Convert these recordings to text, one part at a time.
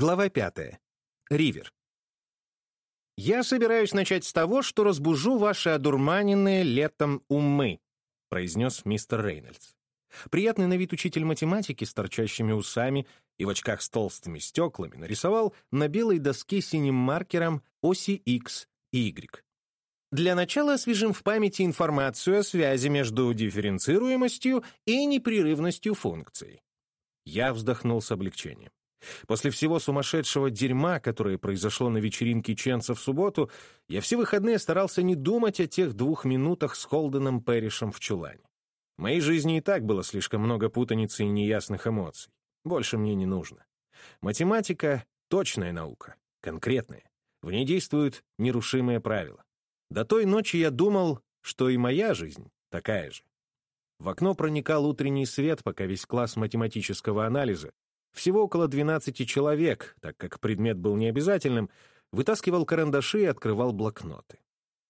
Глава пятая. Ривер. «Я собираюсь начать с того, что разбужу ваши одурманенные летом умы», произнес мистер Рейнольдс. Приятный на вид учитель математики с торчащими усами и в очках с толстыми стеклами нарисовал на белой доске синим маркером оси X и Y. Для начала освежим в памяти информацию о связи между дифференцируемостью и непрерывностью функций. Я вздохнул с облегчением. После всего сумасшедшего дерьма, которое произошло на вечеринке Ченса в субботу, я все выходные старался не думать о тех двух минутах с Холденом Пэришем в чулане. В моей жизни и так было слишком много путаницы и неясных эмоций. Больше мне не нужно. Математика — точная наука, конкретная. В ней действуют нерушимые правила. До той ночи я думал, что и моя жизнь такая же. В окно проникал утренний свет, пока весь класс математического анализа всего около 12 человек, так как предмет был необязательным, вытаскивал карандаши и открывал блокноты.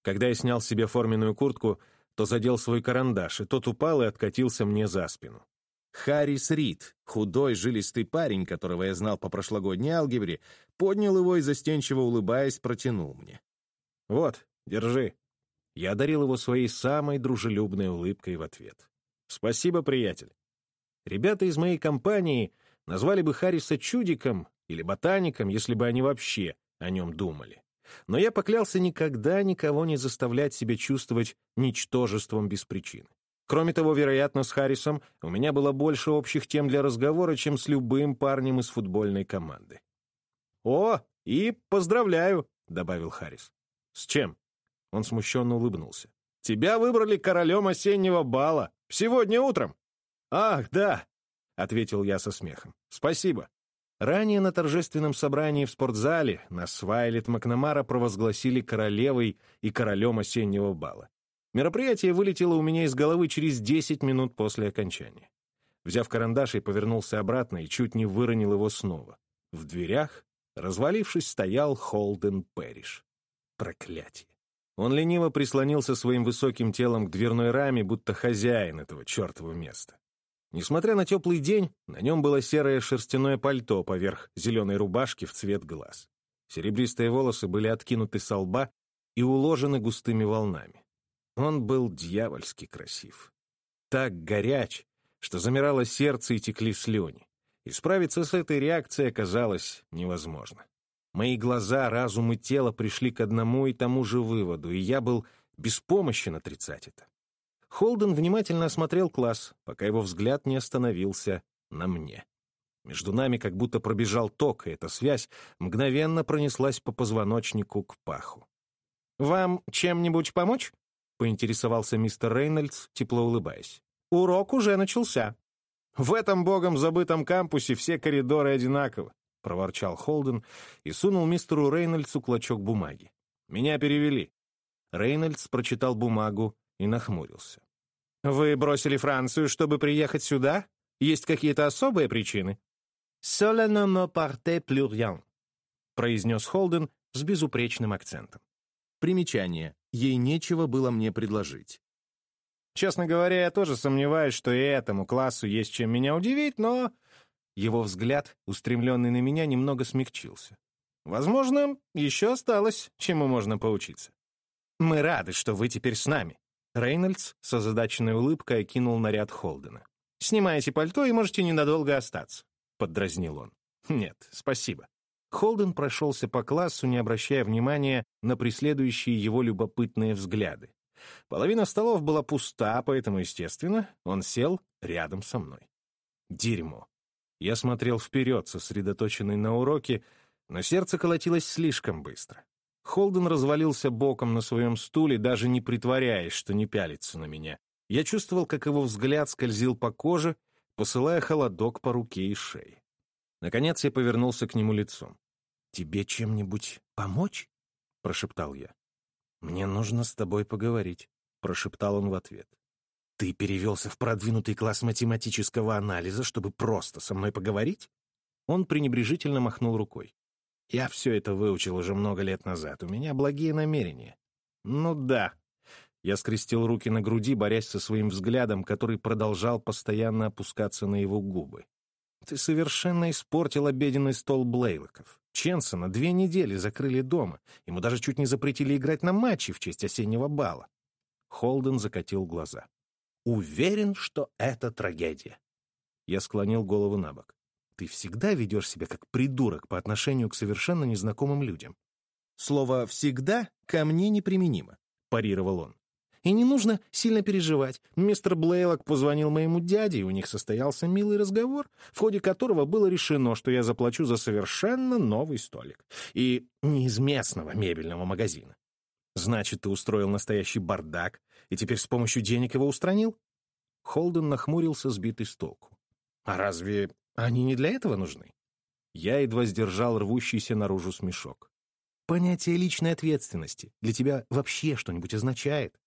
Когда я снял себе форменную куртку, то задел свой карандаш, и тот упал и откатился мне за спину. Харрис Рид, худой, жилистый парень, которого я знал по прошлогодней алгебре, поднял его и, застенчиво улыбаясь, протянул мне. «Вот, держи». Я одарил его своей самой дружелюбной улыбкой в ответ. «Спасибо, приятель». Ребята из моей компании Назвали бы Харриса чудиком или ботаником, если бы они вообще о нем думали. Но я поклялся никогда никого не заставлять себя чувствовать ничтожеством без причины. Кроме того, вероятно, с Харрисом у меня было больше общих тем для разговора, чем с любым парнем из футбольной команды. «О, и поздравляю», — добавил Харрис. «С чем?» Он смущенно улыбнулся. «Тебя выбрали королем осеннего бала. Сегодня утром». «Ах, да, ответил я со смехом. «Спасибо». Ранее на торжественном собрании в спортзале нас Вайлет Макнамара провозгласили королевой и королем осеннего бала. Мероприятие вылетело у меня из головы через 10 минут после окончания. Взяв карандаш, и повернулся обратно и чуть не выронил его снова. В дверях, развалившись, стоял Холден Пэриш. Проклятие. Он лениво прислонился своим высоким телом к дверной раме, будто хозяин этого чертова места. Несмотря на теплый день, на нем было серое шерстяное пальто поверх зеленой рубашки в цвет глаз. Серебристые волосы были откинуты со лба и уложены густыми волнами. Он был дьявольски красив. Так горяч, что замирало сердце и текли слюни. И справиться с этой реакцией оказалось невозможно. Мои глаза, разум и тело пришли к одному и тому же выводу, и я был беспомощен отрицать это. Холден внимательно осмотрел класс, пока его взгляд не остановился на мне. Между нами как будто пробежал ток, и эта связь мгновенно пронеслась по позвоночнику к паху. «Вам чем-нибудь помочь?» — поинтересовался мистер Рейнольдс, тепло улыбаясь. «Урок уже начался». «В этом богом забытом кампусе все коридоры одинаковы», — проворчал Холден и сунул мистеру Рейнольдсу клочок бумаги. «Меня перевели». Рейнольдс прочитал бумагу и нахмурился. «Вы бросили Францию, чтобы приехать сюда? Есть какие-то особые причины?» «Cela ne me partait plus rien», — произнес Холден с безупречным акцентом. Примечание. Ей нечего было мне предложить. Честно говоря, я тоже сомневаюсь, что и этому классу есть чем меня удивить, но... Его взгляд, устремленный на меня, немного смягчился. Возможно, еще осталось, чему можно поучиться. Мы рады, что вы теперь с нами. Рейнольдс с озадаченной улыбкой окинул наряд Холдена. «Снимайте пальто и можете ненадолго остаться», — поддразнил он. «Нет, спасибо». Холден прошелся по классу, не обращая внимания на преследующие его любопытные взгляды. Половина столов была пуста, поэтому, естественно, он сел рядом со мной. Дерьмо. Я смотрел вперед, сосредоточенный на уроке, но сердце колотилось слишком быстро. Холден развалился боком на своем стуле, даже не притворяясь, что не пялится на меня. Я чувствовал, как его взгляд скользил по коже, посылая холодок по руке и шее. Наконец я повернулся к нему лицом. «Тебе чем-нибудь помочь?» — прошептал я. «Мне нужно с тобой поговорить», — прошептал он в ответ. «Ты перевелся в продвинутый класс математического анализа, чтобы просто со мной поговорить?» Он пренебрежительно махнул рукой. Я все это выучил уже много лет назад. У меня благие намерения. Ну да. Я скрестил руки на груди, борясь со своим взглядом, который продолжал постоянно опускаться на его губы. Ты совершенно испортил обеденный стол Блейлоков. Ченсона две недели закрыли дома. Ему даже чуть не запретили играть на матче в честь осеннего бала. Холден закатил глаза. «Уверен, что это трагедия». Я склонил голову на бок. «Ты всегда ведешь себя как придурок по отношению к совершенно незнакомым людям». «Слово «всегда» ко мне неприменимо», — парировал он. И не нужно сильно переживать. Мистер Блейлок позвонил моему дяде, и у них состоялся милый разговор, в ходе которого было решено, что я заплачу за совершенно новый столик. И не из местного мебельного магазина. Значит, ты устроил настоящий бардак, и теперь с помощью денег его устранил? Холден нахмурился, сбитый с толку. А разве они не для этого нужны? Я едва сдержал рвущийся наружу смешок. Понятие личной ответственности для тебя вообще что-нибудь означает?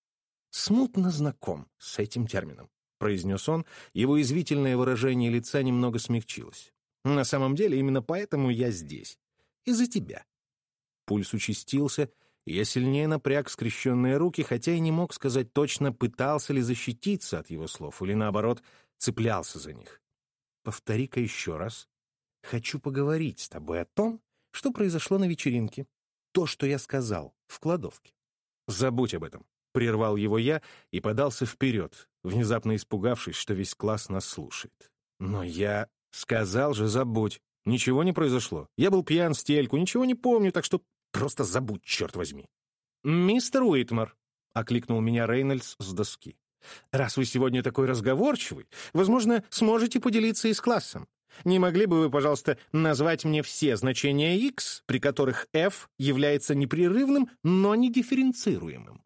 смутно знаком с этим термином», — произнес он, его извительное выражение лица немного смягчилось. «На самом деле именно поэтому я здесь. Из-за тебя». Пульс участился, и я сильнее напряг скрещенные руки, хотя и не мог сказать точно, пытался ли защититься от его слов или, наоборот, цеплялся за них. «Повтори-ка еще раз. Хочу поговорить с тобой о том, что произошло на вечеринке. То, что я сказал в кладовке. Забудь об этом. Прервал его я и подался вперед, внезапно испугавшись, что весь класс нас слушает. Но я... Сказал же, забудь. Ничего не произошло. Я был пьян в стельку, ничего не помню, так что просто забудь, черт возьми. «Мистер Уитмар», — окликнул меня Рейнольдс с доски. «Раз вы сегодня такой разговорчивый, возможно, сможете поделиться и с классом. Не могли бы вы, пожалуйста, назвать мне все значения x, при которых f является непрерывным, но не дифференцируемым?»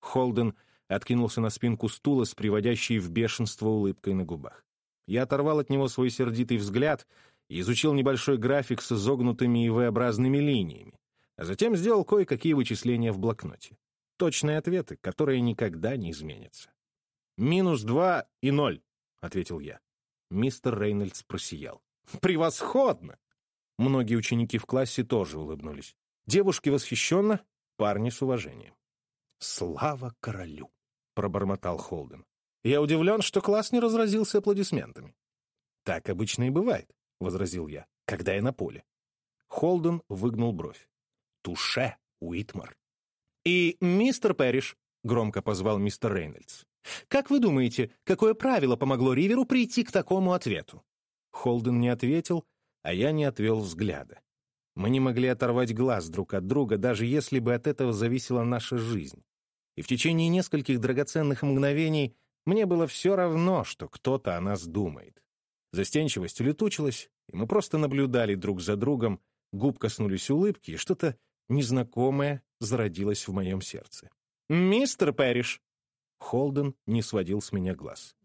Холден откинулся на спинку стула с приводящей в бешенство улыбкой на губах. Я оторвал от него свой сердитый взгляд и изучил небольшой график с изогнутыми и V-образными линиями, а затем сделал кое-какие вычисления в блокноте. Точные ответы, которые никогда не изменятся. «Минус два и ноль», — ответил я. Мистер Рейнольдс просиял. «Превосходно!» Многие ученики в классе тоже улыбнулись. Девушки восхищенно, парни с уважением. «Слава королю!» — пробормотал Холден. «Я удивлен, что класс не разразился аплодисментами». «Так обычно и бывает», — возразил я, — «когда я на поле». Холден выгнул бровь. «Туше, Уитмар». «И мистер Пэриш», — громко позвал мистер Рейнольдс, «как вы думаете, какое правило помогло Риверу прийти к такому ответу?» Холден не ответил, а я не отвел взгляда. Мы не могли оторвать глаз друг от друга, даже если бы от этого зависела наша жизнь и в течение нескольких драгоценных мгновений мне было все равно, что кто-то о нас думает. Застенчивость улетучилась, и мы просто наблюдали друг за другом, губ коснулись улыбки, и что-то незнакомое зародилось в моем сердце. «Мистер Пэриш!» Холден не сводил с меня глаз.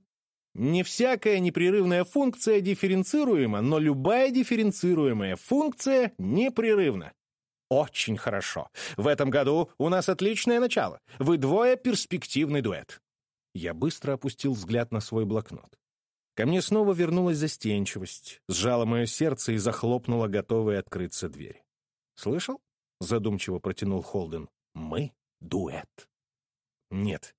«Не всякая непрерывная функция дифференцируема, но любая дифференцируемая функция непрерывна. Очень хорошо. В этом году у нас отличное начало. Вы двое перспективный дуэт. Я быстро опустил взгляд на свой блокнот. Ко мне снова вернулась застенчивость, сжала мое сердце и захлопнула готовая открыться дверь. «Слышал?» — задумчиво протянул Холден. «Мы — дуэт». «Нет», —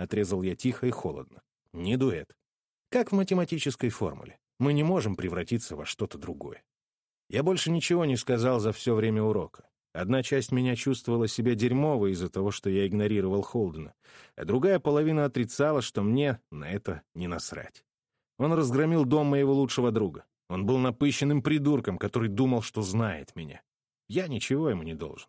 отрезал я тихо и холодно. «Не дуэт. Как в математической формуле. Мы не можем превратиться во что-то другое. Я больше ничего не сказал за все время урока. Одна часть меня чувствовала себя дерьмово из-за того, что я игнорировал Холдена, а другая половина отрицала, что мне на это не насрать. Он разгромил дом моего лучшего друга. Он был напыщенным придурком, который думал, что знает меня. Я ничего ему не должен.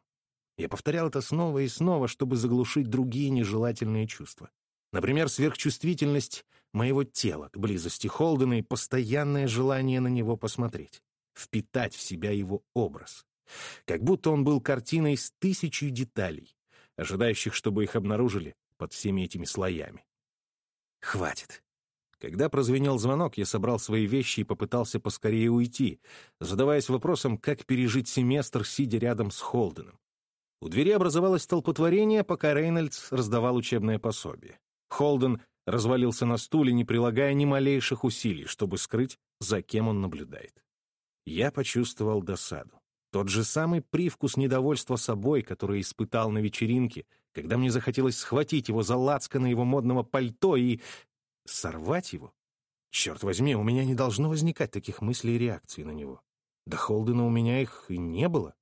Я повторял это снова и снова, чтобы заглушить другие нежелательные чувства. Например, сверхчувствительность моего тела к близости Холдена и постоянное желание на него посмотреть впитать в себя его образ. Как будто он был картиной с тысячей деталей, ожидающих, чтобы их обнаружили под всеми этими слоями. Хватит. Когда прозвенел звонок, я собрал свои вещи и попытался поскорее уйти, задаваясь вопросом, как пережить семестр, сидя рядом с Холденом. У двери образовалось столпотворение, пока Рейнольдс раздавал учебное пособие. Холден развалился на стуле, не прилагая ни малейших усилий, чтобы скрыть, за кем он наблюдает. Я почувствовал досаду. Тот же самый привкус недовольства собой, который испытал на вечеринке, когда мне захотелось схватить его за лацко на его модного пальто и... сорвать его? Черт возьми, у меня не должно возникать таких мыслей и реакций на него. До Холдена у меня их и не было.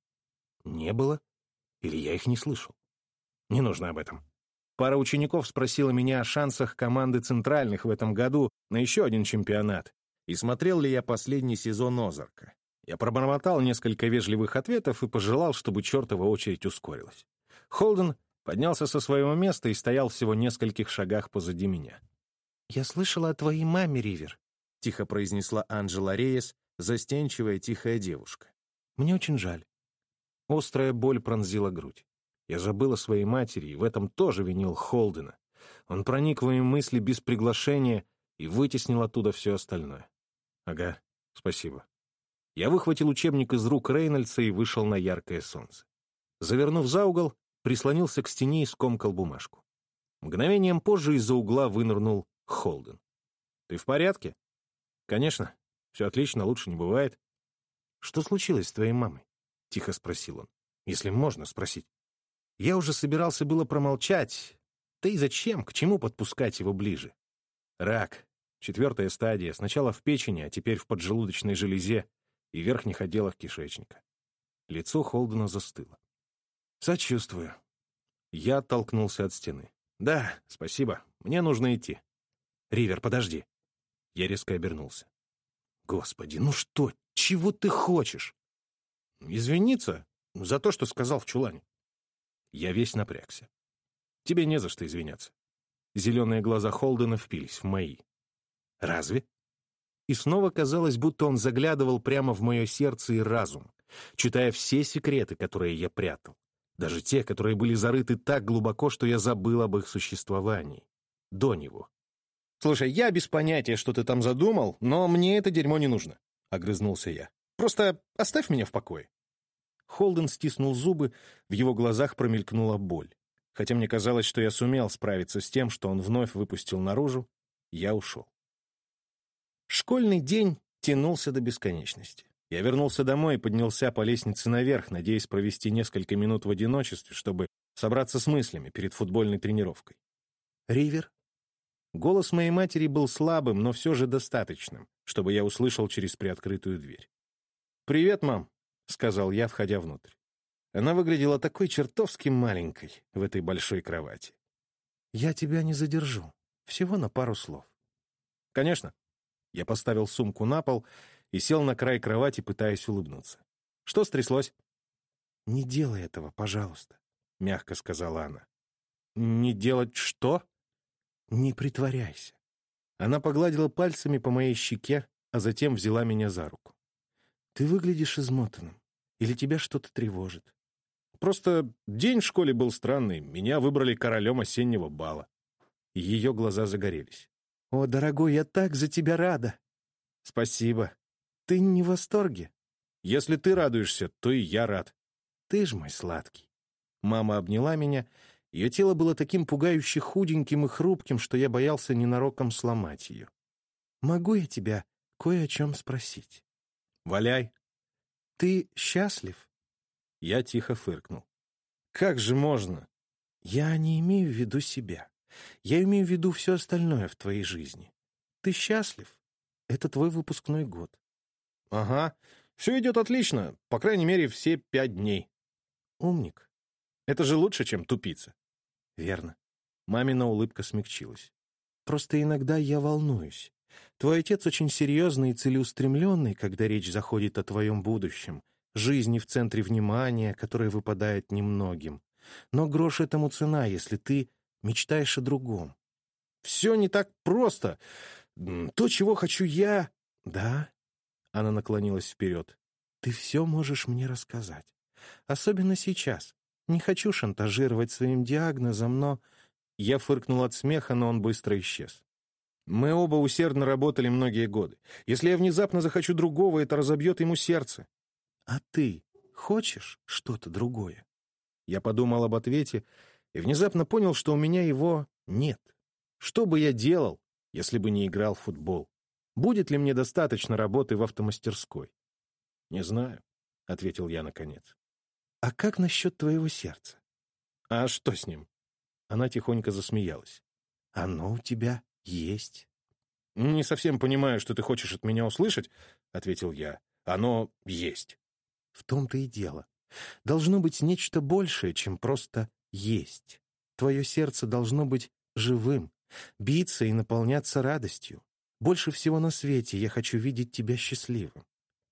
Не было? Или я их не слышал? Не нужно об этом. Пара учеников спросила меня о шансах команды центральных в этом году на еще один чемпионат, и смотрел ли я последний сезон Озарка. Я пробормотал несколько вежливых ответов и пожелал, чтобы чертова очередь ускорилась. Холден поднялся со своего места и стоял всего в нескольких шагах позади меня. «Я слышала о твоей маме, Ривер», — тихо произнесла Анджела Рейес, застенчивая тихая девушка. «Мне очень жаль». Острая боль пронзила грудь. Я забыл о своей матери, и в этом тоже винил Холдена. Он проник в мои мысли без приглашения и вытеснил оттуда все остальное. Ага, спасибо. Я выхватил учебник из рук Рейнольдса и вышел на яркое солнце. Завернув за угол, прислонился к стене и скомкал бумажку. Мгновением позже из-за угла вынырнул Холден. «Ты в порядке?» «Конечно. Все отлично, лучше не бывает». «Что случилось с твоей мамой?» — тихо спросил он. «Если можно спросить». Я уже собирался было промолчать. Да и зачем, к чему подпускать его ближе? Рак. Четвертая стадия. Сначала в печени, а теперь в поджелудочной железе и верхних отделах кишечника. Лицо Холдена застыло. «Сочувствую». Я оттолкнулся от стены. «Да, спасибо. Мне нужно идти». «Ривер, подожди». Я резко обернулся. «Господи, ну что? Чего ты хочешь?» «Извиниться за то, что сказал в чулане». Я весь напрягся. Тебе не за что извиняться. Зеленые глаза Холдена впились в мои. Разве? И снова казалось, будто он заглядывал прямо в мое сердце и разум, читая все секреты, которые я прятал. Даже те, которые были зарыты так глубоко, что я забыл об их существовании. До него. «Слушай, я без понятия, что ты там задумал, но мне это дерьмо не нужно», — огрызнулся я. «Просто оставь меня в покое». Холден стиснул зубы, в его глазах промелькнула боль. Хотя мне казалось, что я сумел справиться с тем, что он вновь выпустил наружу, я ушел. Школьный день тянулся до бесконечности. Я вернулся домой и поднялся по лестнице наверх, надеясь провести несколько минут в одиночестве, чтобы собраться с мыслями перед футбольной тренировкой. «Ривер?» Голос моей матери был слабым, но все же достаточным, чтобы я услышал через приоткрытую дверь. «Привет, мам!» — сказал я, входя внутрь. Она выглядела такой чертовски маленькой в этой большой кровати. «Я тебя не задержу. Всего на пару слов». «Конечно». Я поставил сумку на пол и сел на край кровати, пытаясь улыбнуться. «Что стряслось?» «Не делай этого, пожалуйста», — мягко сказала она. «Не делать что?» «Не притворяйся». Она погладила пальцами по моей щеке, а затем взяла меня за руку. «Ты выглядишь измотанным. Или тебя что-то тревожит? Просто день в школе был странный. Меня выбрали королем осеннего бала. Ее глаза загорелись. «О, дорогой, я так за тебя рада!» «Спасибо. Ты не в восторге?» «Если ты радуешься, то и я рад». «Ты ж мой сладкий». Мама обняла меня. Ее тело было таким пугающе худеньким и хрупким, что я боялся ненароком сломать ее. «Могу я тебя кое о чем спросить?» «Валяй». «Ты счастлив?» Я тихо фыркнул. «Как же можно?» «Я не имею в виду себя. Я имею в виду все остальное в твоей жизни. Ты счастлив? Это твой выпускной год». «Ага. Все идет отлично. По крайней мере, все пять дней». «Умник». «Это же лучше, чем тупица». «Верно». Мамина улыбка смягчилась. «Просто иногда я волнуюсь. Твой отец очень серьезный и целеустремленный, когда речь заходит о твоем будущем, жизни в центре внимания, которая выпадает немногим. Но грош этому цена, если ты мечтаешь о другом. Все не так просто. То, чего хочу я... Да? Она наклонилась вперед. Ты все можешь мне рассказать. Особенно сейчас. Не хочу шантажировать своим диагнозом, но... Я фыркнул от смеха, но он быстро исчез. Мы оба усердно работали многие годы. Если я внезапно захочу другого, это разобьет ему сердце. А ты хочешь что-то другое? Я подумал об ответе и внезапно понял, что у меня его нет. Что бы я делал, если бы не играл в футбол? Будет ли мне достаточно работы в автомастерской? Не знаю, — ответил я наконец. А как насчет твоего сердца? А что с ним? Она тихонько засмеялась. Оно у тебя есть. «Не совсем понимаю, что ты хочешь от меня услышать», — ответил я. «Оно есть». В том-то и дело. Должно быть нечто большее, чем просто есть. Твое сердце должно быть живым, биться и наполняться радостью. Больше всего на свете я хочу видеть тебя счастливым.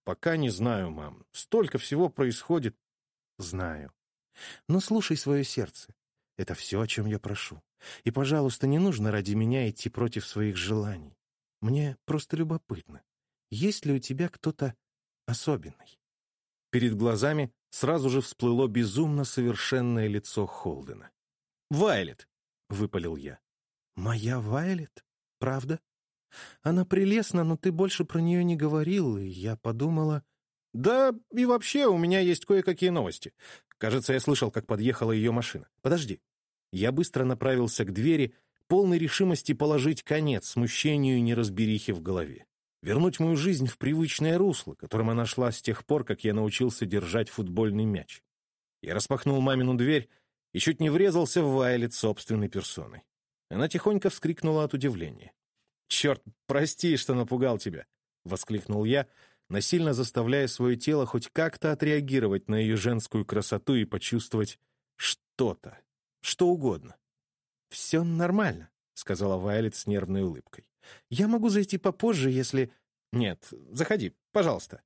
Пока не знаю, мам. Столько всего происходит. Знаю. Но слушай свое сердце. Это все, о чем я прошу. И, пожалуйста, не нужно ради меня идти против своих желаний. Мне просто любопытно, есть ли у тебя кто-то особенный? Перед глазами сразу же всплыло безумно совершенное лицо Холдена. «Вайлет!» — выпалил я. «Моя Вайлет? Правда? Она прелестна, но ты больше про нее не говорил, и я подумала...» «Да, и вообще у меня есть кое-какие новости. Кажется, я слышал, как подъехала ее машина. Подожди». Я быстро направился к двери, полной решимости положить конец смущению и неразберихе в голове. Вернуть мою жизнь в привычное русло, которым она шла с тех пор, как я научился держать футбольный мяч. Я распахнул мамину дверь и чуть не врезался в Вайлет собственной персоной. Она тихонько вскрикнула от удивления. «Черт, прости, что напугал тебя!» — воскликнул я, насильно заставляя свое тело хоть как-то отреагировать на ее женскую красоту и почувствовать что-то, что угодно. «Все нормально», — сказала Вайлет с нервной улыбкой. «Я могу зайти попозже, если...» «Нет, заходи, пожалуйста».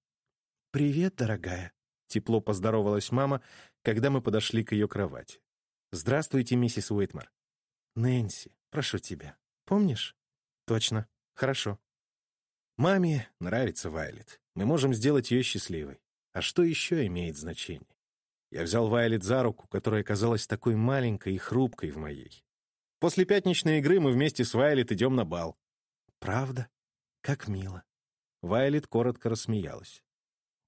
«Привет, дорогая», — тепло поздоровалась мама, когда мы подошли к ее кровати. «Здравствуйте, миссис Уитмар». «Нэнси, прошу тебя. Помнишь?» «Точно. Хорошо». Маме нравится Вайлет. Мы можем сделать ее счастливой. А что еще имеет значение? Я взял Вайлет за руку, которая казалась такой маленькой и хрупкой в моей. После пятничной игры мы вместе с Вайлет идем на бал. Правда? Как мило. Вайлет коротко рассмеялась.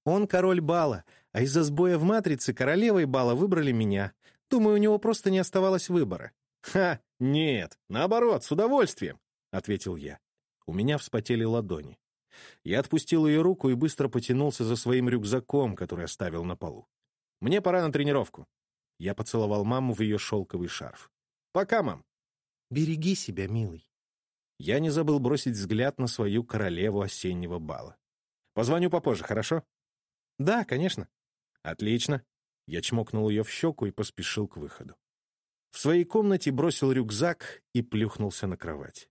Он король бала, а из-за сбоя в «Матрице» королевой бала выбрали меня. Думаю, у него просто не оставалось выбора. «Ха, нет, наоборот, с удовольствием», — ответил я. У меня вспотели ладони. Я отпустил ее руку и быстро потянулся за своим рюкзаком, который оставил на полу. «Мне пора на тренировку». Я поцеловал маму в ее шелковый шарф. «Пока, мам». Береги себя, милый. Я не забыл бросить взгляд на свою королеву осеннего бала. Позвоню попозже, хорошо? Да, конечно. Отлично. Я чмокнул ее в щеку и поспешил к выходу. В своей комнате бросил рюкзак и плюхнулся на кровать.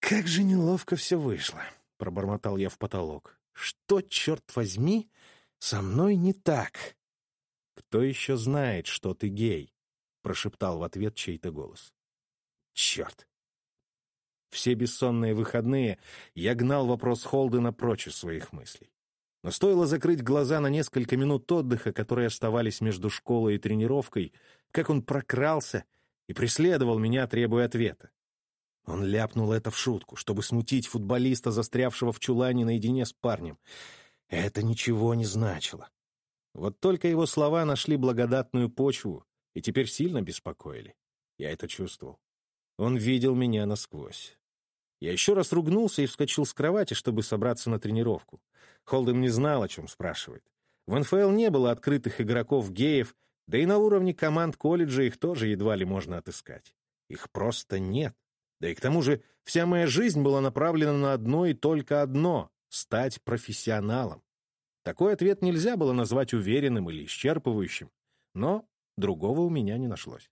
«Как же неловко все вышло», — пробормотал я в потолок. «Что, черт возьми, со мной не так?» «Кто еще знает, что ты гей?» — прошептал в ответ чей-то голос. Черт! Все бессонные выходные я гнал вопрос Холдена прочь из своих мыслей. Но стоило закрыть глаза на несколько минут отдыха, которые оставались между школой и тренировкой, как он прокрался и преследовал меня, требуя ответа. Он ляпнул это в шутку, чтобы смутить футболиста, застрявшего в чулане наедине с парнем. Это ничего не значило. Вот только его слова нашли благодатную почву и теперь сильно беспокоили. Я это чувствовал. Он видел меня насквозь. Я еще раз ругнулся и вскочил с кровати, чтобы собраться на тренировку. Холден не знал, о чем спрашивает. В НФЛ не было открытых игроков-геев, да и на уровне команд колледжа их тоже едва ли можно отыскать. Их просто нет. Да и к тому же вся моя жизнь была направлена на одно и только одно — стать профессионалом. Такой ответ нельзя было назвать уверенным или исчерпывающим, но другого у меня не нашлось.